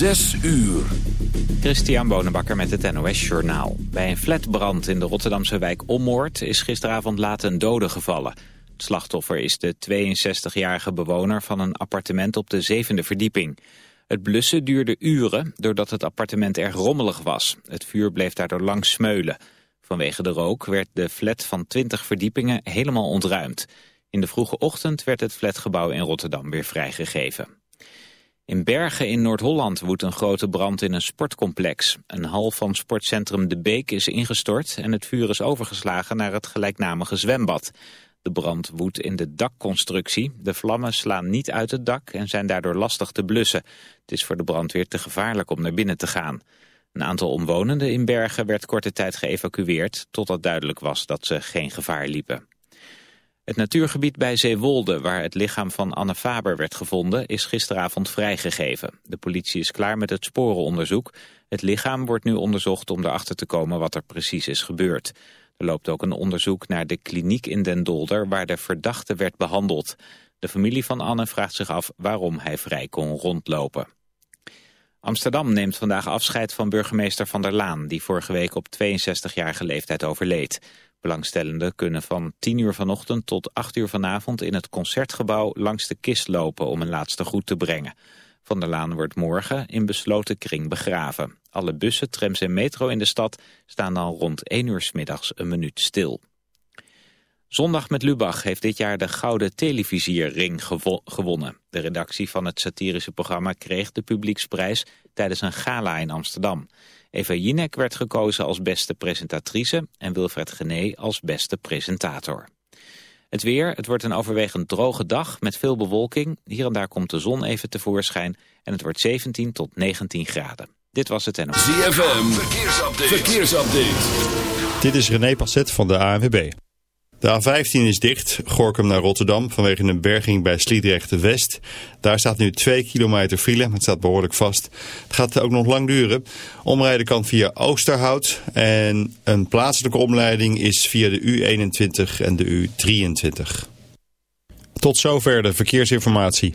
Zes uur. Christian Bonenbakker met het NOS Journaal. Bij een flatbrand in de Rotterdamse wijk Ommoord is gisteravond laat een dode gevallen. Het slachtoffer is de 62-jarige bewoner van een appartement op de zevende verdieping. Het blussen duurde uren doordat het appartement erg rommelig was. Het vuur bleef daardoor lang smeulen. Vanwege de rook werd de flat van 20 verdiepingen helemaal ontruimd. In de vroege ochtend werd het flatgebouw in Rotterdam weer vrijgegeven. In Bergen in Noord-Holland woedt een grote brand in een sportcomplex. Een hal van sportcentrum De Beek is ingestort en het vuur is overgeslagen naar het gelijknamige zwembad. De brand woedt in de dakconstructie. De vlammen slaan niet uit het dak en zijn daardoor lastig te blussen. Het is voor de brandweer te gevaarlijk om naar binnen te gaan. Een aantal omwonenden in Bergen werd korte tijd geëvacueerd... totdat duidelijk was dat ze geen gevaar liepen. Het natuurgebied bij Zeewolde, waar het lichaam van Anne Faber werd gevonden, is gisteravond vrijgegeven. De politie is klaar met het sporenonderzoek. Het lichaam wordt nu onderzocht om erachter te komen wat er precies is gebeurd. Er loopt ook een onderzoek naar de kliniek in Den Dolder waar de verdachte werd behandeld. De familie van Anne vraagt zich af waarom hij vrij kon rondlopen. Amsterdam neemt vandaag afscheid van burgemeester Van der Laan... die vorige week op 62-jarige leeftijd overleed. Belangstellenden kunnen van 10 uur vanochtend tot 8 uur vanavond... in het Concertgebouw langs de kist lopen om een laatste groet te brengen. Van der Laan wordt morgen in besloten kring begraven. Alle bussen, trams en metro in de stad staan dan rond 1 uur middags een minuut stil. Zondag met Lubach heeft dit jaar de Gouden Televisierring gewonnen. De redactie van het satirische programma kreeg de publieksprijs tijdens een gala in Amsterdam. Eva Jinek werd gekozen als beste presentatrice en Wilfred Gené als beste presentator. Het weer, het wordt een overwegend droge dag met veel bewolking. Hier en daar komt de zon even tevoorschijn en het wordt 17 tot 19 graden. Dit was het en. ZFM, verkeersupdate. verkeersupdate. Dit is René Passet van de ANWB. De A15 is dicht, Gorkum naar Rotterdam, vanwege een berging bij Sliedrecht West. Daar staat nu 2 kilometer file, het staat behoorlijk vast. Het gaat ook nog lang duren. Omrijden kan via Oosterhout en een plaatselijke omleiding is via de U21 en de U23. Tot zover de verkeersinformatie.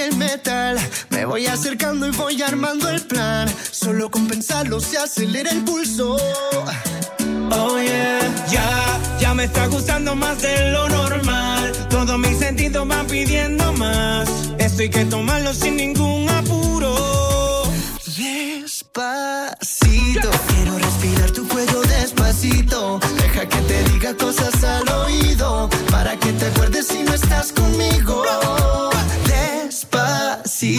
El metal. Me voy acercando y voy armando el plan. Solo con pensarlo se acelera el pulso. Oh yeah, ya, ya me está gustando más de lo normal. Todos mis sentidos van pidiendo más. Esto hay que tomarlo sin ningún apuro. Despacito, quiero respirar tu cuello despacito. Deja que te diga cosas al oído. Para que te acuerdes si no estás conmigo.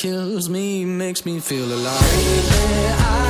kills me makes me feel alive. I've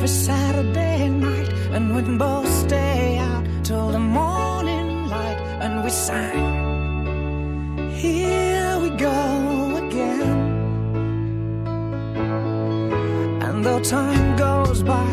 every Saturday night and we'd both stay out till the morning light and we sang here we go again. And though time goes by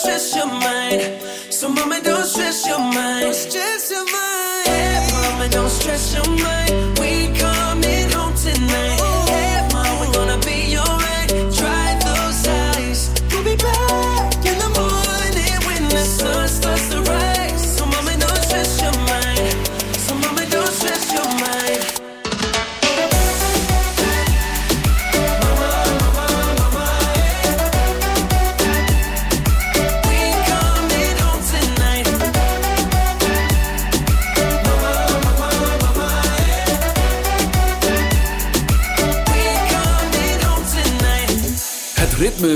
stress your mind.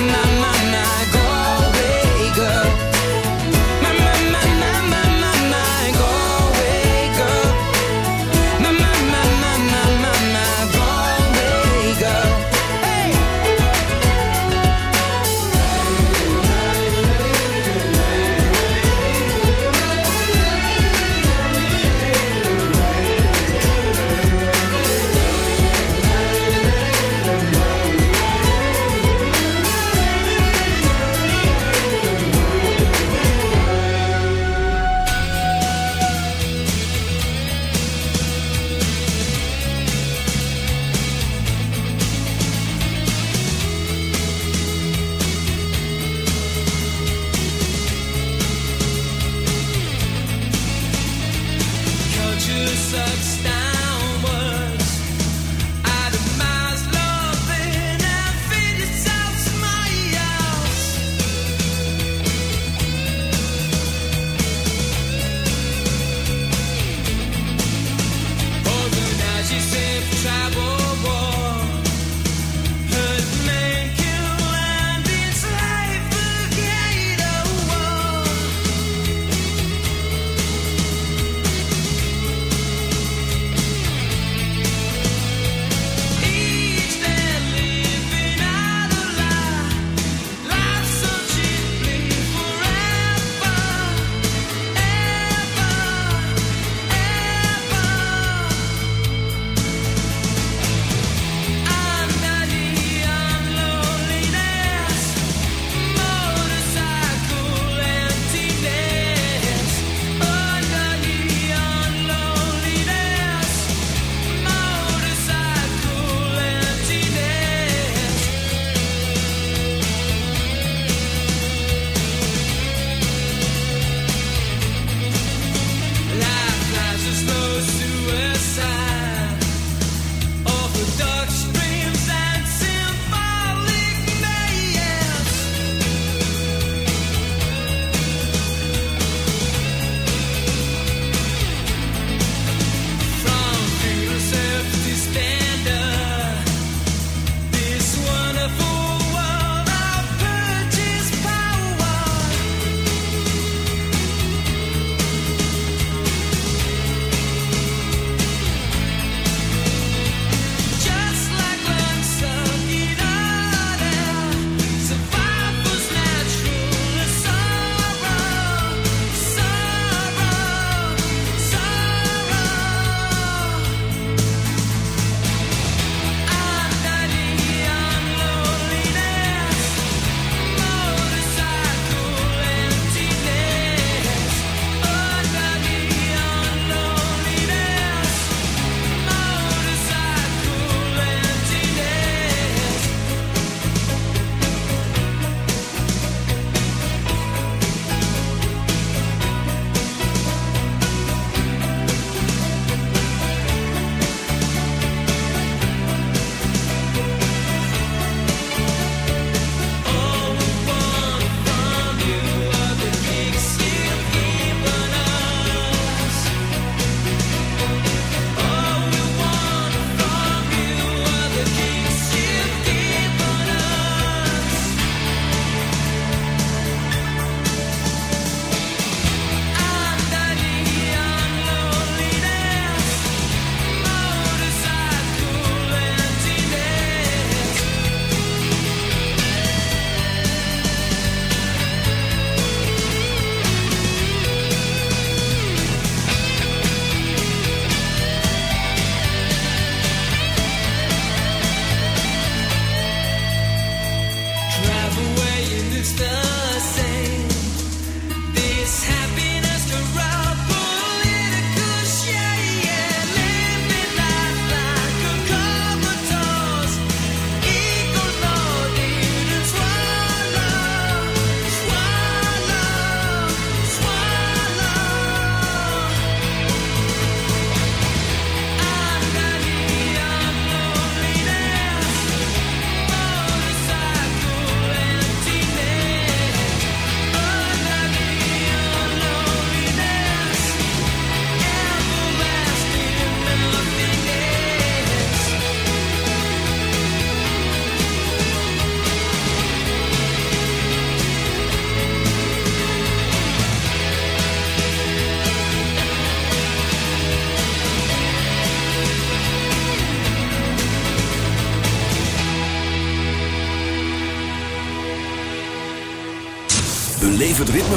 My, my,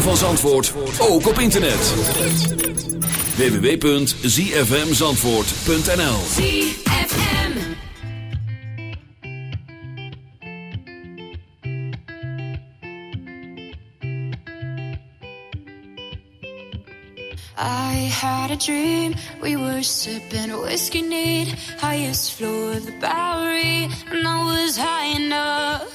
van Zandvoort ook op internet. www.zfmzandvoort.nl ZFM I had a dream We were sipping whiskey neat Highest floor of the Bowery And I was high enough.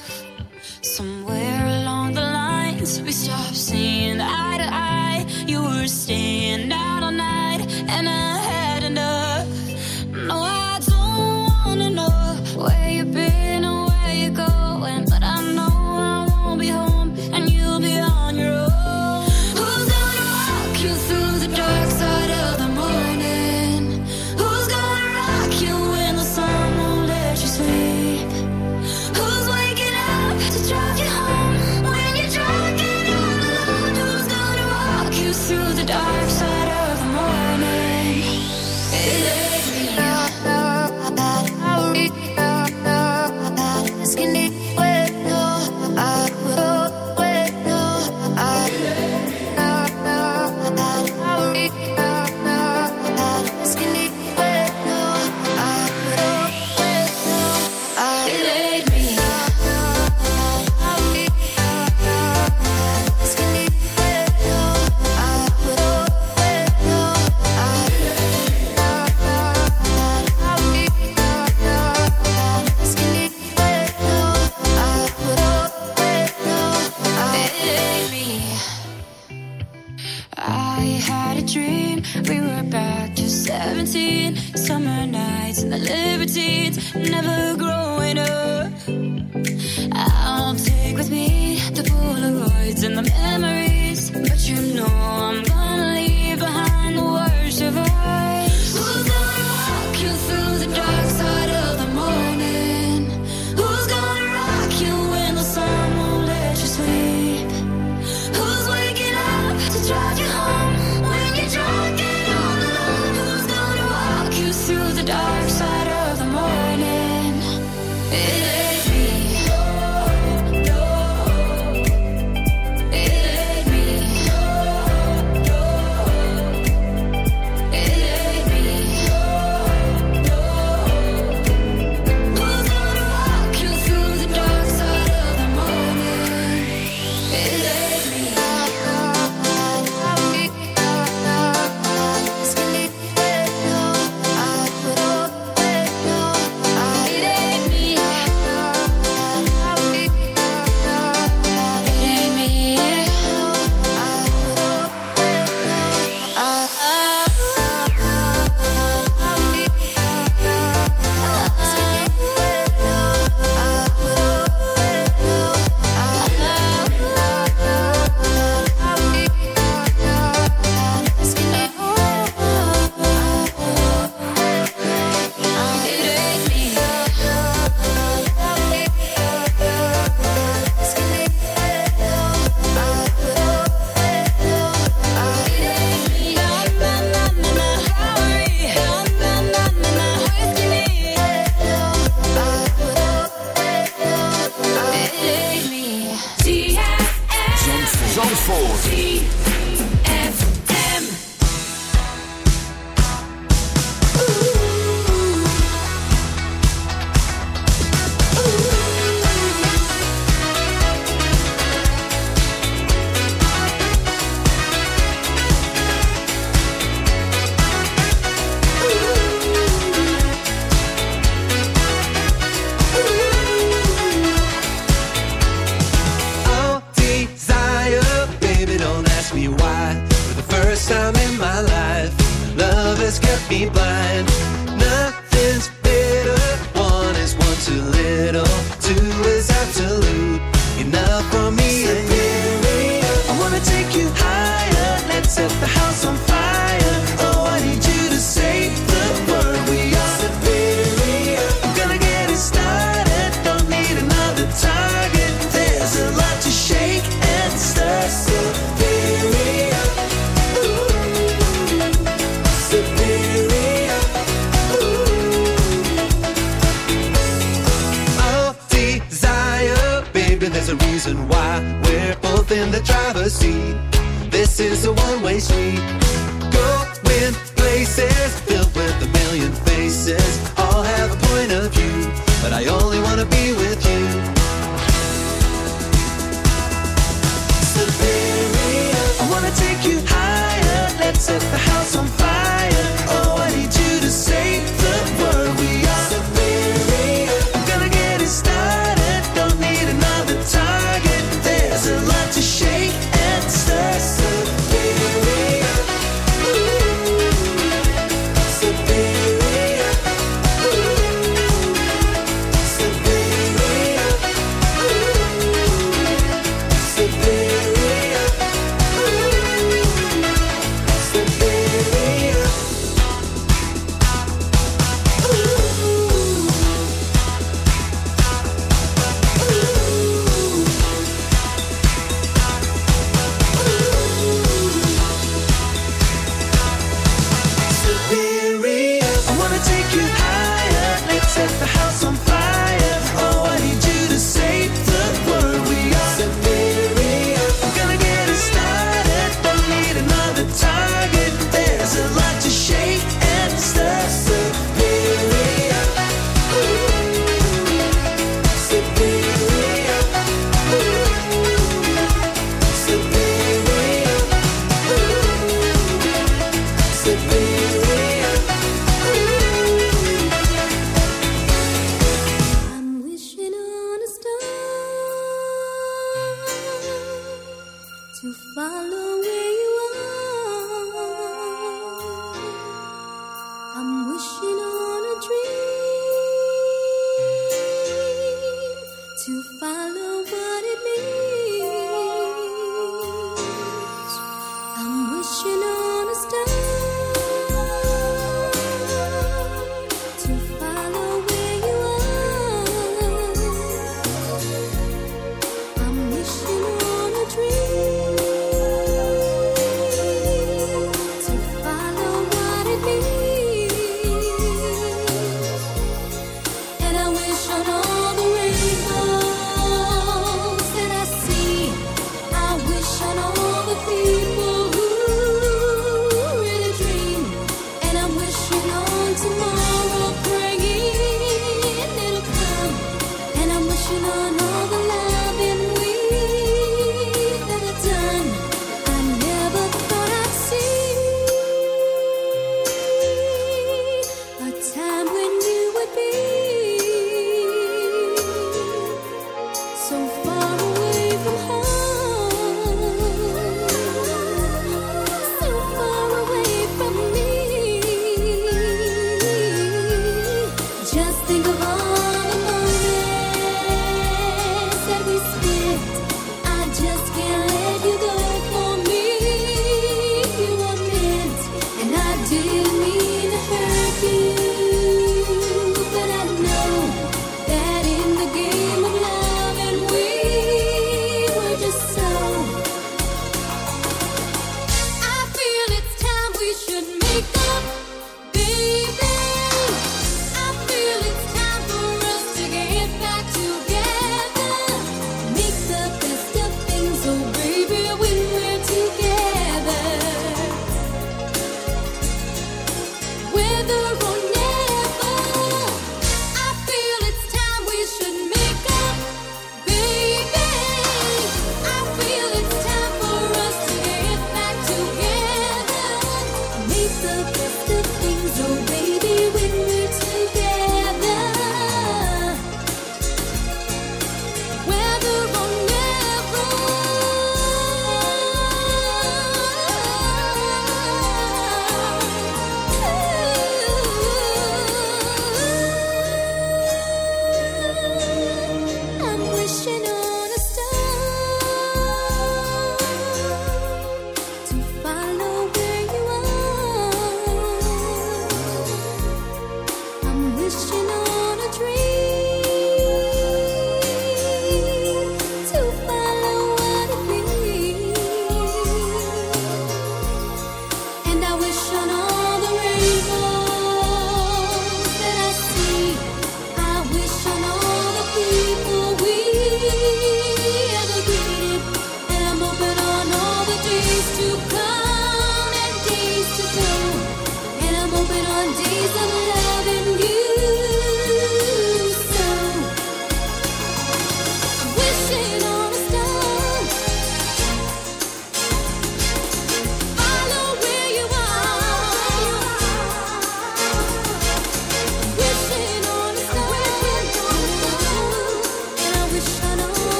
The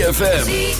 ZFM.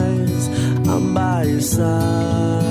I'm by your side.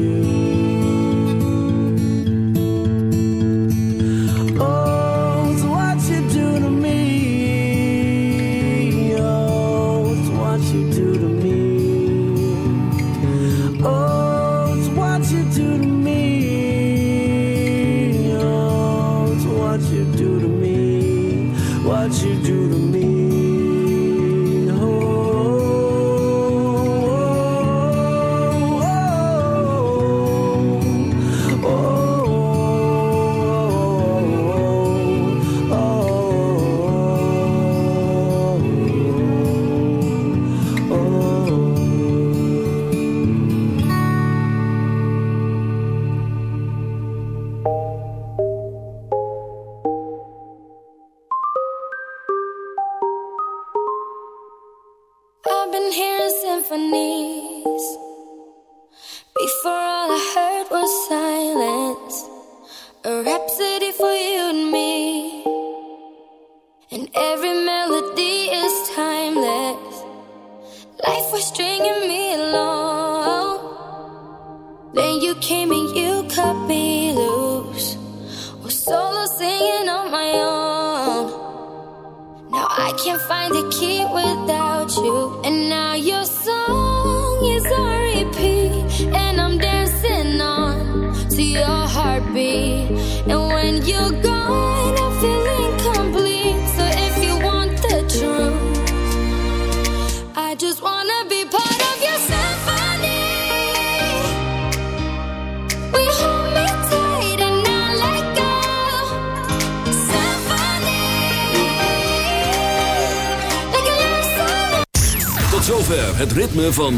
Do to me. Oh, it's what you do to me. What you do